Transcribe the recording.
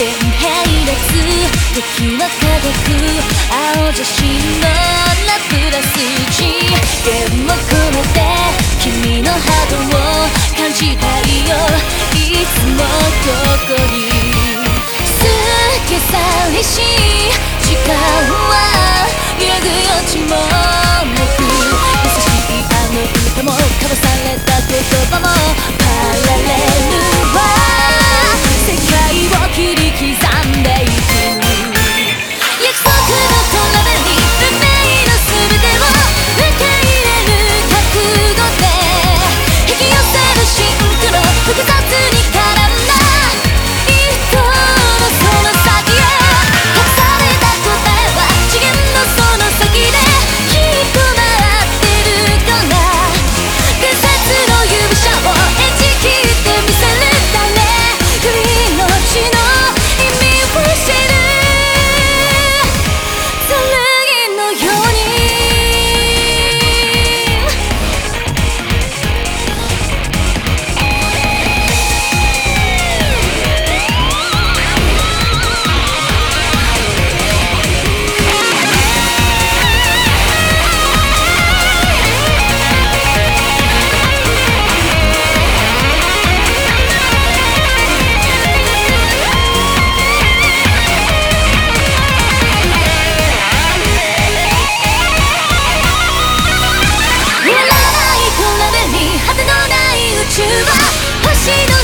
天配す時は科く青写真のラプラス1弦も込めて君の波動を感じたいよいつもどこに好き寂しい時間は揺ぐ余地もなく優しいあの歌も交わされた言葉も私の